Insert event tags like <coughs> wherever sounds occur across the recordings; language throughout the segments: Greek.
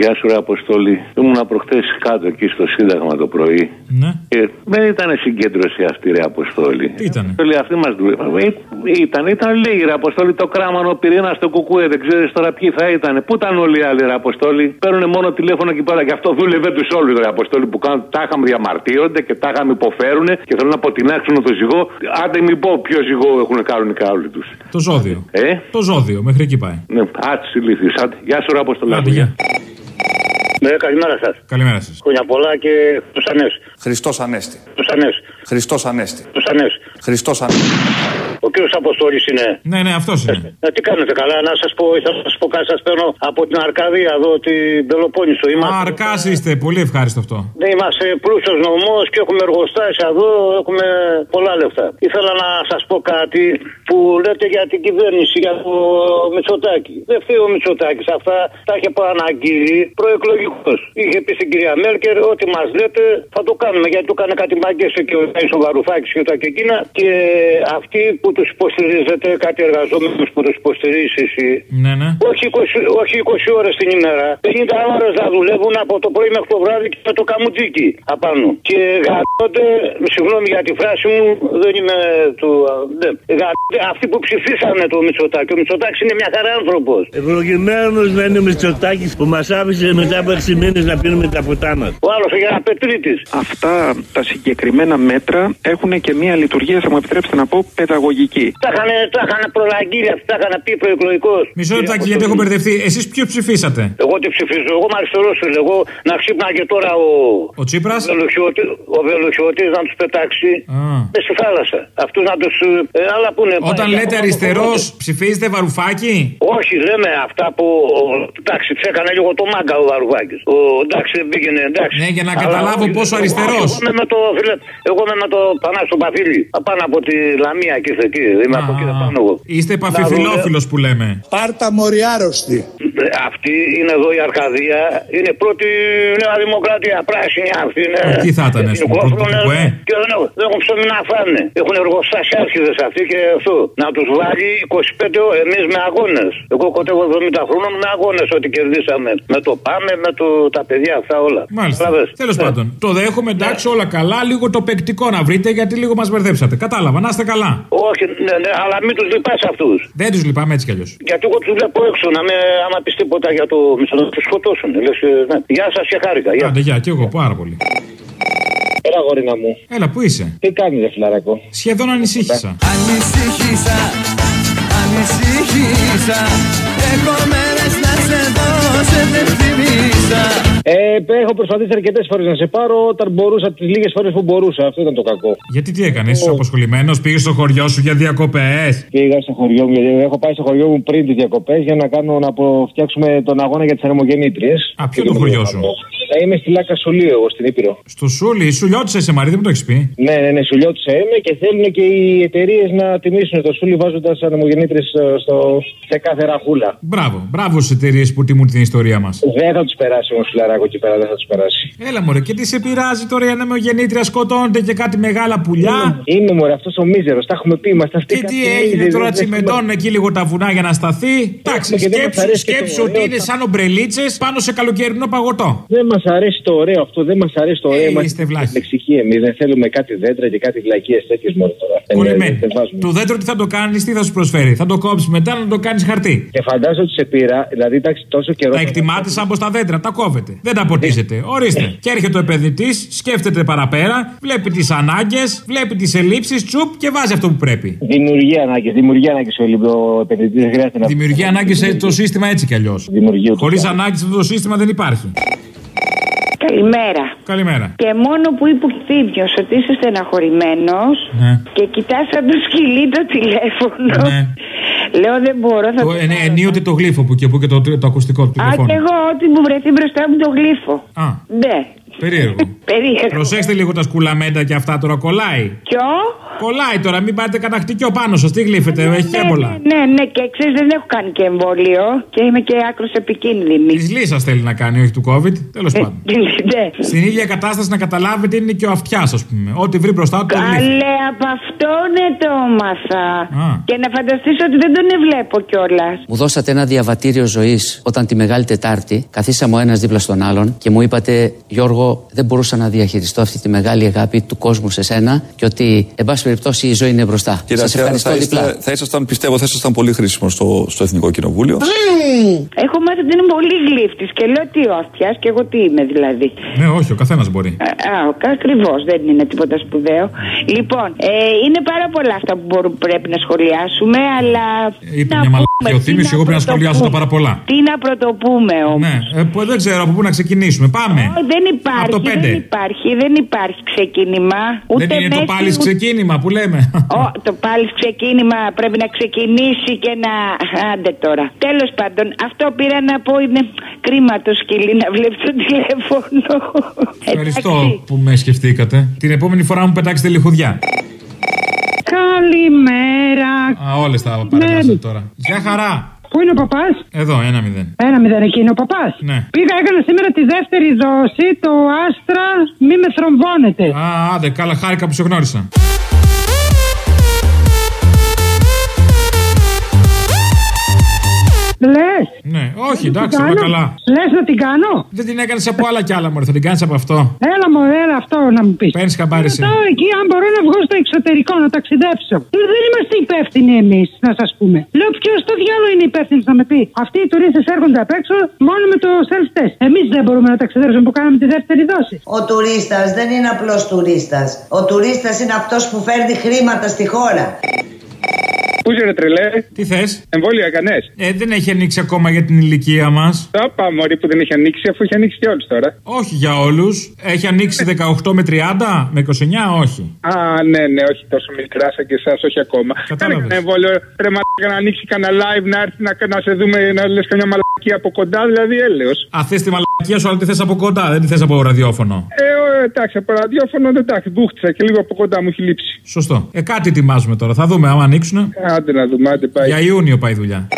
Γεια σου, ρε Αποστόλη. Ήμουν προχθέ κάτω εκεί στο Σύνταγμα το πρωί. Ναι. Και δεν ήταν συγκέντρωση αυτή, ρε Αποστόλη. Τι ήτανε; Αποστόλη, αυτή μας δούλευε. Ε, Ήταν, ήταν λίγοι, ρε Αποστόλη. Το κράμανο ο πυρήνα στο κουκούε. Δεν ξέρεις τώρα ποιοι θα ήταν. Πού ήταν όλοι οι άλλοι, ρε Αποστόλη; Παίρνουν μόνο τηλέφωνο εκεί πέρα. Και αυτό δούλευε τους όλους, ρε Αποστόλη. Που κάνουν, τάχα μου διαμαρτύρονται και τάχα μου υποφέρουν και θέλουν να αποτινάξουν το ζυγό. Άντε μην πω ποιο ζυγό έχουν κανονικά όλοι τους. Το ζώδιο. Ε, Το ζώδιο, μέχρι εκεί πάει. ναι, άτσι λύθη. Γεια σου, ρε Αποστολή. Άντε, γεια. Ναι, καλημέρα σας. Καλημέρα σας. Χρόνια πολλά και τους Ανέσου. Χριστός Ανέστη. Τους Ανέσου. Χριστός Ανέστη. Τους Ανέσου. Χριστός Ανέστη. Ο κύριος Αποστόλης είναι. Ναι, ναι, αυτός είναι. Ε, τι κάνετε καλά, να σας πω, ήθελα να σας πω κάτι. Σας παίρνω από την Αρκαδία εδώ, την Πελοπόννησο. Είμαστε, Αρκάς είστε, πολύ ευχάριστο αυτό. Ναι, είμαστε πλούσιος νομός και έχουμε εργοστάσια εδώ, έχουμε πολλά λεφτά. Ήθελα να σας πω κάτι που λέτε για την κυβέρνηση, για το Μητσοτάκη. Δεν φταίει ο Μητσοτάκης. Αυτά τα είχε προαναγγείλει προεκλογικός. Είχε πει στην κυρία Μέρκερ ότι μας λέτε θα το κάνουμε γιατί του έκανε κάτι μαγκέ και ο Τάισο Βαρουφάκη και τα και εκείνα. Και αυτοί που τους υποστηρίζετε, κάτι εργαζόμενους που τους υποστηρίζεις εσύ, Ναι, ναι. όχι 20, όχι 20 ώρες την ημέρα. 50 ώρε να δουλεύουν από το πρωί μέχρι το βράδυ και με το καμουτζίκι απάνω. Και γαμπώνται, συγγνώμη για τη φράση μου, δεν είμαι του. Ναι. Γαμπώνται αυτοί που ψηφίσανε το Μητσοτάκη. Ο Μητσοτάκης είναι μια χαρά άνθρωπος. Ευλογημένος να είναι ο Μητσοτάκης που μας άφησε μετά από 6 μήνες να πίνουμε τα ποτά μας. Ο άλλος για ένα πετρίτη. Αυτά τα συγκεκριμένα μέτρα έχουν και μία λειτουργία, θα μου επιτρέψετε να πω, παιδαγωγική. Τα είχαν, τα είχαν προλαγγείλει αυτοί, τα είχαν πει προεκλογικό. Μισό λεπτάκι γιατί έχω μπερδευτεί. Εσεί ποιο ψηφίσατε. Εγώ τι ψηφίζω, εγώ είμαι αριστερό φίλε. Εγώ να ξύπναγε τώρα ο. Ο Τσίπρα. Βελουχιώτη, ο Βελουχιώτη να του πετάξει Α. με στη θάλασσα. Αυτού να του. Ε, άλλα που είναι. Όταν πάει- λέτε αριστερό, ψηφίζετε βαρουφάκι. Όχι, λέμε αυτά που. ο- Εντάξει, τσέκανε λίγο το μάγκα ο Βαρουβάκη. Ο, εντάξει, δεν πήγαινε, εντάξει. Ναι, για να Αλλά καταλάβω όχι, πόσο εγώ- αριστερός. Εγώ είμαι με το, φίλε, εγώ είμαι με το Πανάσο Παφίλη. Πάνω από τη Λαμία και ήρθε εκεί. Είμαι από εκεί δεν πάνω εγώ. Είστε επαφιφιλόφιλος που λέμε. Πάρτα μοριάρωστη. Ε, Αυτή είναι εδώ η Αρκαδία. Είναι πρώτη Νέα Δημοκρατία. Πράσινη αυτή είναι. Ε, τι θα ήταν, ας πούμε, Είναι πρώτο κόφρουνε κουκουέ. Και δεν έχουν, δεν έχουν ψωμί να φάνε. Έχουν εργοστάσια άρχιδε αυτοί και αυτό. Να τους βάλει 25 εμείς με αγώνες. Εγώ κοτεύω 70 χρόνων με αγώνες ό,τι κερδίσαμε. Με το πάμε, με το, τα παιδιά αυτά όλα. Μάλιστα. Κατάλαβες; Τέλος Ναι. πάντων. Το δέχομαι, εντάξει, όλα καλά. Λίγο το παικτικό να βρείτε γιατί λίγο μας μπερδέψατε. Κατάλαβα, να είστε καλά. Όχι, ναι, ναι, αλλά μην τους λυπάς αυτούς. Δεν τους λυπάμαι έτσι κι αλλιώς. Γιατί εγώ τους βλέπω έξω να με, άμα πεις τίποτα για το μισθό, να τους σκοτώσουν. Λες, ε, ναι. Γεια σας και χάρηκα. Γεια. Άντε, γεια, κι εγώ πάρα πολύ. Έλα, γορίνα μου. Έλα, πού είσαι; Τι κάνεις, ρε φιλαράκο; Σχεδόν ανησύχησα. Ανησύχησα, ανησύχησα Έχω μέρες να σε δω, σε δεν θυμίσα Ε, έχω προσπαθήσει αρκετές φορές να σε πάρω όταν μπορούσα, τις λίγες φορές που μπορούσα. Αυτό ήταν το κακό. Γιατί τι έκανες, είσαι αποσχολημένος, πήγες στο χωριό σου για διακοπές; Πήγα στο χωριό μου, γιατί έχω πάει στο χωριό μου πριν τις διακοπές για να κάνω να απο- φτιάξουμε τον αγώνα για τις ανεμογεννήτριες. Α, ποιο είναι το χωριό σου; Ε, είμαι στη Λάκα Σουλίου, εγώ στην Ήπειρο. Στο Σούλι, σου λιώτησε σε Μαρή, δεν μου το έχεις πει. Ναι, ναι, ναι, Σουλιώτησα είμαι και θέλουν και οι εταιρείες να τιμήσουν το Σούλι βάζοντας ανεμογεννήτριε στο... σε κάθε ραχούλα. Μπράβο, μπράβο στις εταιρείες που τιμούν την ιστορία μας. Δεν θα τους περάσει όμως, φιλαράκο εκεί πέρα, δεν θα τους περάσει. Έλα μωρέ, και τι σε πειράζει τώρα η ανεμογεννήτρια σκοτώνονται και κάτι μεγάλα πουλιά; Είναι μωρέ, αυτός ο μίζερος, τα έχουμε πει, είμαστε αυτοί. Και τι κάποιοι έγινε μίζεροι, τώρα, δεν τσιμεντώνουν εκεί λίγο τα βουνά για να σταθεί; Εντάξει, και δεν μας σκέψου, αρέσει και το σκέψου ότι ωραίο είναι τα- σαν ομπρελίτσες πάνω σε καλοκαιρινό παγωτό. Δεν μας αρέσει το ωραίο αυτό, δεν μας αρέσει το ωραίο. Ε, Είμαστε είστε βλάχοι. λεξικοί εμείς. Δεν θέλουμε κάτι δέντρα και κάτι βλακίες τέτοιες μόνο τώρα. Δεν- Κολλημένοι. δεν βάζουμε. Το δέντρο τι θα το κάνεις, τι θα σου προσφέρει; Θα το κόψεις μετά να το κάνεις χαρτί. Και φαντάζομαι ότι σε πήρα, δηλαδή εντάξει, τόσο καιρό. Τα εκτιμάτες σαν πω τα δέντρα, τα κόβετε. Δεν τα ποτίζετε. Ορίστε. Και έρχεται ο επενδυτής, σκέφτεται παραπέρα, βλέπει τις ανάγκες, βλέπει τις ελλείψεις, τσουπ και βάζει αυτό που πρέπει. Δημιουργεί ανάγκες, δημιουργεί ανάγκες ο, Ελλη- ο επενδυτής. Δεν χρειάζεται να Δημιουργεί ανάγκες σε το σύστημα έτσι κι αλλιώς. Δημιουργεί ούτως Χωρίς ή άλλως. ανάγκη αυτό το σύστημα δεν υπάρχει. Καλημέρα. Καλημέρα. Και μόνο που είπε ο Θήμιος ότι είσαι στεναχωρημένος Ναι. και κοιτάς σαν το σκυλί το τηλέφωνο. Ναι. Λέω δεν μπορώ, θα Το, το ε, ναι, κάνω. ενίοτε το γλύφο που και που και το, το ακουστικό του Α, τηλεφώνου. και εγώ ό,τι μου βρεθεί μπροστά μου το γλύφω. Α. Ναι. Περίεργο. Περίεργο. Προσέξτε λίγο τα σκουλαμέντα και αυτά τώρα κολλάει. Ποιο; Κολλάει τώρα, μην πάρετε κατακτικιό πάνω σας. Τι γλύφετε, έχει και έμπολα. Ναι, ναι, και ξέρεις, δεν έχω κάνει και εμβόλιο και είμαι και άκρος επικίνδυνη. Της λύσα θέλει να κάνει, όχι του COVID. Τέλος πάντων. <laughs> Ναι. Στην ίδια κατάσταση να καταλάβετε είναι και ο αυτιάς, ας πούμε. Ό,τι βρει μπροστά του. το γλύφει. Καλέ, από αυτό ναι το έμαθα. Α. Και να φανταστείς ότι δεν τον βλέπω κιόλας. Μου δώσατε ένα διαβατήριο ζωής όταν τη Μεγάλη Τετάρτη καθίσαμε ο ένας δίπλα στον άλλον και μου είπατε, Γιώργο, δεν μπορούσα να διαχειριστώ αυτή τη μεγάλη αγάπη του κόσμου σε σένα και ότι, εν πάση περιπτώσει, η ζωή είναι μπροστά. Κύριε Σας Αστέρα, ευχαριστώ θα, διπλά. είστε, θα ήσασταν, πιστεύω, θα ήσασταν πολύ χρήσιμο στο, στο Εθνικό Κοινοβούλιο. Έχω μάθει ότι είναι πολύ γλύφτης και λέω τι ο αυτιά και εγώ τι είμαι δηλαδή. Ναι, όχι, ο καθένας μπορεί. Α, ακριβώς, δεν είναι τίποτα σπουδαίο. Λοιπόν, ε, είναι πάρα πολλά αυτά που μπορούμε, πρέπει να σχολιάσουμε, αλλά. Είπε να μια πούμε, μαλακία ο τι Θήμιο, εγώ πρέπει να σχολιάσω τα πρωτοπούμε. πάρα πολλά. Τι να πρωτοπούμε όμως. Ναι, ε, που δεν ξέρω από πού να ξεκινήσουμε. Πάμε. Δεν Από υπάρχει, το πέντε. δεν υπάρχει, δεν υπάρχει ξεκίνημα. Ούτε Δεν είναι το μέση, πάλι ούτε- ξεκίνημα που λέμε. Ω, το πάλι ξεκίνημα πρέπει να ξεκινήσει και να. Άντε τώρα. Τέλος πάντων, αυτό πήρα να πω είναι κρίμα το σκυλί να βλέπεις το τηλέφωνο. Ευχαριστώ Εντάξει. που με σκεφτήκατε. Την επόμενη φορά μου πετάξετε λιχουδιά. Καλημέρα. Α, όλες τα παρεμβάσετε τώρα. Γεια χαρά. Πού είναι ο παπάς; Εδώ, ένα μηδέn. Ένα μηδέν εκεί είναι ο παπάς. Ναι. Πήγα, έκανα σήμερα τη δεύτερη δόση, το άστρα μη με θρομβώνεται. Α, άντε, καλά, χάρηκα που σε γνώρισα. Λες. Ναι, όχι, εντάξει, όλα καλά. Λες να την κάνω. Δεν την έκανες από άλλα κι άλλα, Μωρέ, θα την κάνεις από αυτό. Έλα μου, έλα αυτό να μου πεις. Παίρνεις χαμπάρι εσύ. Ρωτάω εκεί αν μπορώ να βγω στο εξωτερικό να ταξιδέψω. Ε, Δεν είμαστε υπεύθυνοι εμείς, να σας πούμε. Λέω ποιος στο διάλογο είναι υπεύθυνος να με πει. Αυτοί οι τουρίστες έρχονται απ' έξω μόνο με το self-test. Εμείς δεν μπορούμε να ταξιδέψουμε που κάναμε τη δεύτερη δόση. Ο τουρίστας δεν είναι απλός τουρίστας. Ο τουρίστας είναι αυτός που φέρνει χρήματα στη χώρα. Πού είσαι ρε τρελέ. Τι θες; Εμβόλιο έκανες. Ε, δεν έχει ανοίξει ακόμα για την ηλικία μας. Θα πάμε μωρή που δεν έχει ανοίξει αφού έχει ανοίξει και όλους τώρα. Όχι για όλους. Έχει ανοίξει 18 με 30, με 29, όχι. Α, ναι, ναι, όχι τόσο μικρά σαν και εσάς, όχι ακόμα. Κάνε κανένα εμβόλιο. Ρε μαλάκα να ανοίξει κανένα live να έρθει να, να σε δούμε να λες καμιά μαλακία από κοντά, δηλαδή έλεος. Α, θες τη μαλακία σου, αλλά τη θες από κοντά, δεν τη θες από ραδιόφωνο. Ε, ο, εντάξει, από ραδιόφωνο δεν εντάξει, μπούχτισα και λίγο από κοντά μου έχει λείψει. Σωστό. Ε, κάτι ετοιμάζουμε τώρα. Θα δούμε άμα ανοίξουν. Άντε να δούμε, άντε πάει. Για Ιούνιο πάει η δουλειά.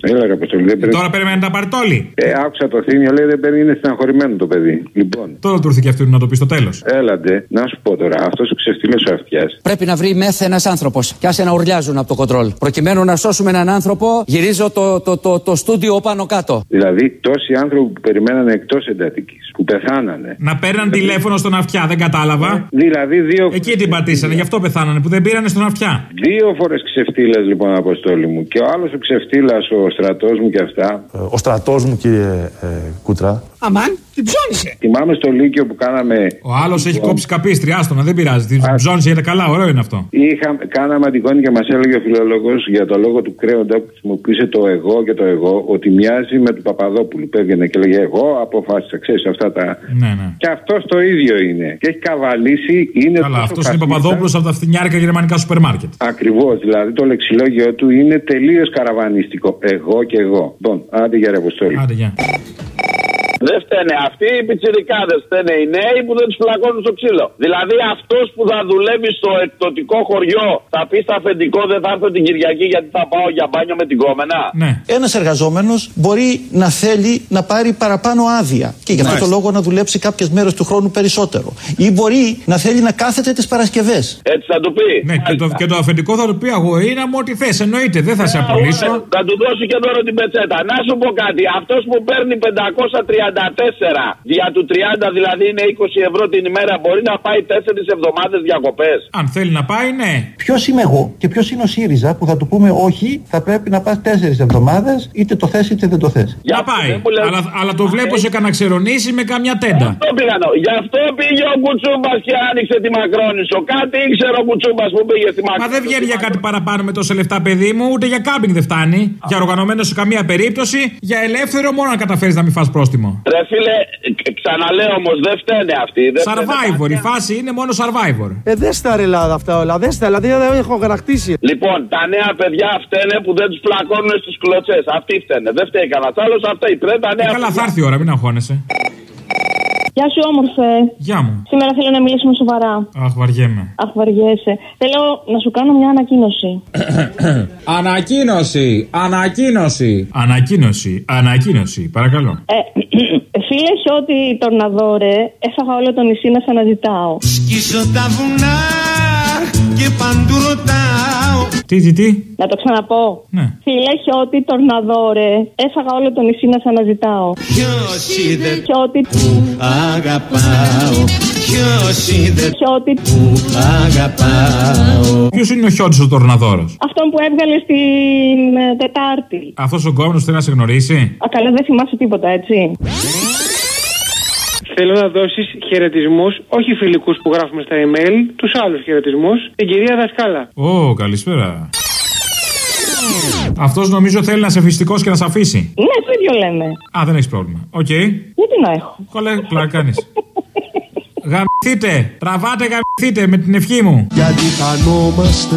Έλα, ρε Αποστολή, δεν πρέπει. Τώρα περιμένει τα πάρει όλοι. Ε, άκουσα το θύμιο, λέει δεν παίρνει, είναι στεναχωρημένο το παιδί. Λοιπόν, Τώρα του ήρθε και αυτού να το πει στο τέλος. έλατε, να σου πω τώρα, αυτός ο ξεφτύλο ο αυτιάς. Πρέπει να βρει μεθ ένας άνθρωπος και άσε να ουρλιάζουν από το κοντρόλ. Προκειμένου να σώσουμε έναν άνθρωπο, γυρίζω το, το, το, το στούντιο πάνω κάτω. Δηλαδή, τόσοι άνθρωποι που περιμένανε εκτός εντατικής, που πεθάνανε. Να παίρναν τηλέφωνο στον αυτιά, δεν κατάλαβα. Δηλαδή, δύο. Εκεί την πατήσανε, γι' αυτό πεθάνανε, που δεν πήρανε στον αυτιά. Δύο φορές ξεφτύλας λοιπόν, Αποστόλη μου. Και ο άλλος ο ξεφτύλας, ο στρατός μου και αυτά. Ο στρατός μου, κύριε ε, Κούτρα. Αμάν, την ψώνισε. Θυμάμαι στο Λύκειο που κάναμε. Ο άλλος έχει κόψει καπίστρια, άστονα, δεν πειράζει. Την ψώνισε, είναι καλά, ωραίο είναι αυτό. Είχα, κάναμε αντικόνη και μας έλεγε ο φιλόλογος για το λόγο του κρέοντα που χρησιμοποίησε το εγώ και το εγώ, ότι μοιάζει με του Παπαδόπουλου. Πέβαινε και λέγε Εγώ αποφάσισα, ξέρεις αυτά τα. Ναι, ναι. Και αυτός το ίδιο είναι. Και έχει καβαλήσει, είναι. Καλά, αυτός είναι Παπαδόπουλος από τα φθινιάρικα γερμανικά σούπερ μάρκετ. Ακριβώς. Δηλαδή το λεξιλόγιο του είναι τελείως καραβανίστικο. Εγώ και εγώ. Λοιπόν, άντε για ρε Αποστόλη. Άντε για. Δεν φταίνε αυτοί οι πιτσιρικάδες, φταίνε οι νέοι που δεν τους φλακώνουν στο ξύλο. Δηλαδή αυτός που θα δουλεύει στο εκπτωτικό χωριό θα πει στα αφεντικό δεν θα έρθω την Κυριακή γιατί θα πάω για μπάνιο με την κόμενα. Ναι. Ένας εργαζόμενος μπορεί να θέλει να πάρει παραπάνω άδεια και γι' αυτό το Μάλιστα. λόγο να δουλέψει κάποιες μέρες του χρόνου περισσότερο. Ή μπορεί να θέλει να κάθεται τις Παρασκευές. Έτσι θα του πει. Ναι, και το, και το αφεντικό θα του πει αγορίνα μου ό,τι θες. Εννοείται, δεν θα σε απολύσω. Θα του δώσει και δώρο την πετσέτα. Να σου πω κάτι. Αυτός που παίρνει 534 δια του 30 δηλαδή είναι 20 ευρώ την ημέρα μπορεί να πάει 4 εβδομάδες διακοπές. Αν θέλει να πάει, ναι. Ποιος είμαι εγώ και ποιος είναι ο ΣΥΡΙΖΑ που θα του πούμε όχι, θα πρέπει να πας τέσσερις εβδομάδες, είτε το θες είτε δεν το θες. Να πάει. Αλλά, αλλά το βλέπω σε κανένα ξερονήσει με καμιά τέντα. Αυτό πήγα να- Γι' αυτό πήγε ο Κουτσούμπας και άνοιξε τη Μακρόνισο. Κάτι ήξερε ο Κουτσούμπας που πήγε στη Μα Μακρόνισο. δεν βγαίνει για κάτι παραπάνω με τόσα λεφτά, παιδί μου, ούτε για κάμπινγκ δεν φτάνει. Για οργανωμένο σε καμία περίπτωση. Για ελεύθερο μόνο να καταφέρεις να μην φας πρόστιμο. Ρε φίλε, ε, ξαναλέω όμως, δεν φταίνε αυτοί. Δεν φταίνε Survivor, η φάση είναι μόνο survivor. Ε, δεν στα ρε Ελλάδα αυτά όλα. Δεν στα, δηλαδή δεν έχω γρακτήσει. Λοιπόν, τα νέα παιδιά φταίνε που δεν τους πλακώνουν στις κλωτσές. Αυτοί φταίνε. Δεν φταίει κανένας άλλος. Αυτά οι τρέτα Ε, νέα καλά, θα παιδιά. έρθει η ώρα, μην αγχώνεσαι. Γεια σου, όμορφε. Γεια μου. Σήμερα θέλω να μιλήσουμε σοβαρά. Αχ, βαριέμαι. Αχ, βαριέσαι. Θέλω να σου κάνω μια ανακοίνωση. <coughs> Ανακοίνωση! Ανακοίνωση! Ανακοίνωση! Ανακοίνωση! Παρακαλώ. Ε, <coughs> φίλε, ότι τον Ναδόρε έφαγα όλο το νησί να σε αναζητάω. Σκίσω τα βουνά και παντού ρωτάω Τι, τι, τι; Να το ξαναπώ. Ναι. Φίλε, χιώτη, τορναδόρε, έφαγα όλο το νησί να σε αναζητάω. Ποιος είδε Χιώτη, που αγαπάω Ποιος είδε χιώτη, που αγαπάω Ποιος είναι ο Χιόντι ο Τορναδόρος; αυτόν που έβγαλε στην ε, Τετάρτη. Αυτός ο κόμμα θέλει να σε γνωρίσει; Α, καλά, δεν θυμάσαι τίποτα, έτσι. Θέλω να δώσεις χαιρετισμούς, όχι φιλικούς που γράφουμε στα email, τους άλλους χαιρετισμούς, την κυρία Δασκάλα. Ω, καλησπέρα. Αυτός νομίζω θέλει να σε φυστικό και να σε αφήσει. Ναι, το ίδιο λέμε. Α, δεν έχεις πρόβλημα. Οκ. Γιατί να έχω; Καλά, πλάκα κάνεις. <laughs> Γαμηθείτε! Τραβάτε, γαμηθείτε με την ευχή μου. Γιατί χανόμαστε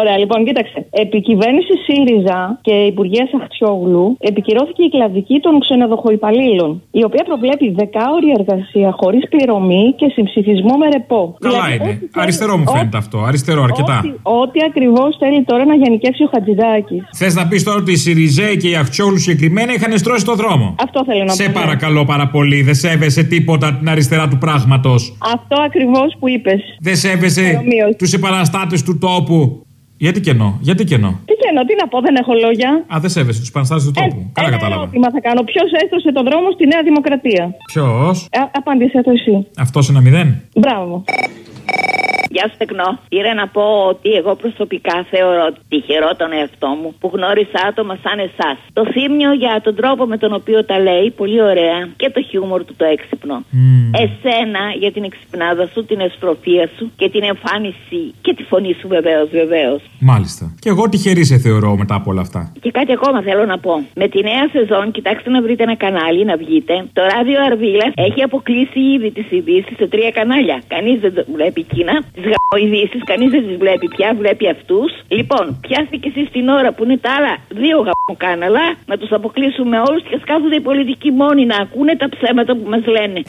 Ωραία, λοιπόν, κοίταξε. Επί κυβέρνηση ΣΥΡΙΖΑ και Υπουργεία Αχτσιόγλου επικυρώθηκε η κλαδική των ξενοδοχοϊπαλλήλων, η οποία προβλέπει δεκάωρη εργασία χωρίς πληρωμή και συμψηφισμό με ρεπό. Καλά Δηλαδή, είναι. ό,τι θέλει- Αριστερό μου φαίνεται αυτό. Αριστερό, αρκετά. Ό,τι, ό,τι ακριβώς θέλει τώρα να γενικεύσει ο Χατζηδάκης. Θες να πεις τώρα ότι οι Σιριζέοι και οι Αχτσιόγλου συγκεκριμένα είχαν στρώσει το δρόμο; Αυτό θέλω να Σε πω. ναι. παρακαλώ πάρα πολύ, δεν σέβεσαι τίποτα την αριστερά του πράγματος. Αυτό ακριβώς που είπες. Δεν σέβεσαι Παρομοίως. τους επαναστάτες του τόπου. Γιατί κενό, γιατί κενό; Τι καινό, τι να πω, δεν έχω λόγια. Α, δεν σέβεσαι τους επαναστάτες του τόπου. Καλά Ένα κατάλαβα. ερώτημα θα κάνω. Ποιος έστρωσε τον δρόμο στη Νέα Δημοκρατία; Ποιος, Ε, απάντησε το εσύ. αυτός ένα μηδέν. Μπράβο. Γεια σου, Τεκνό. Πήρα να πω ότι εγώ προσωπικά θεωρώ τυχερό τον εαυτό μου που γνώρισα άτομα σαν εσάς. Το θύμιο για τον τρόπο με τον οποίο τα λέει, πολύ ωραία, και το χιούμορ του το έξυπνο. Εσένα για την εξυπνάδα σου, την εστροφία σου και την εμφάνιση και τη φωνή σου, βεβαίως, βεβαίως. Μάλιστα. Και εγώ τυχερή σε θεωρώ μετά από όλα αυτά. Και κάτι ακόμα θέλω να πω. Με τη νέα σεζόν, κοιτάξτε να βρείτε ένα κανάλι να βγείτε. Το ράδιο Αρβίλας έχει αποκλείσει ήδη τις ειδήσεις σε τρία κανάλια. Κανείς δεν το βλέπει Κίνα. Τις γαμοειδήσει, κανείς δεν τις βλέπει πια, βλέπει αυτούς; Λοιπόν, πιάστηκε εσείς την ώρα που είναι τα άλλα δύο γαμοκάναλα, να τους αποκλείσουμε όλους και ας κάθονται οι πολιτικοί μόνοι να ακούνε τα ψέματα που μας λένε.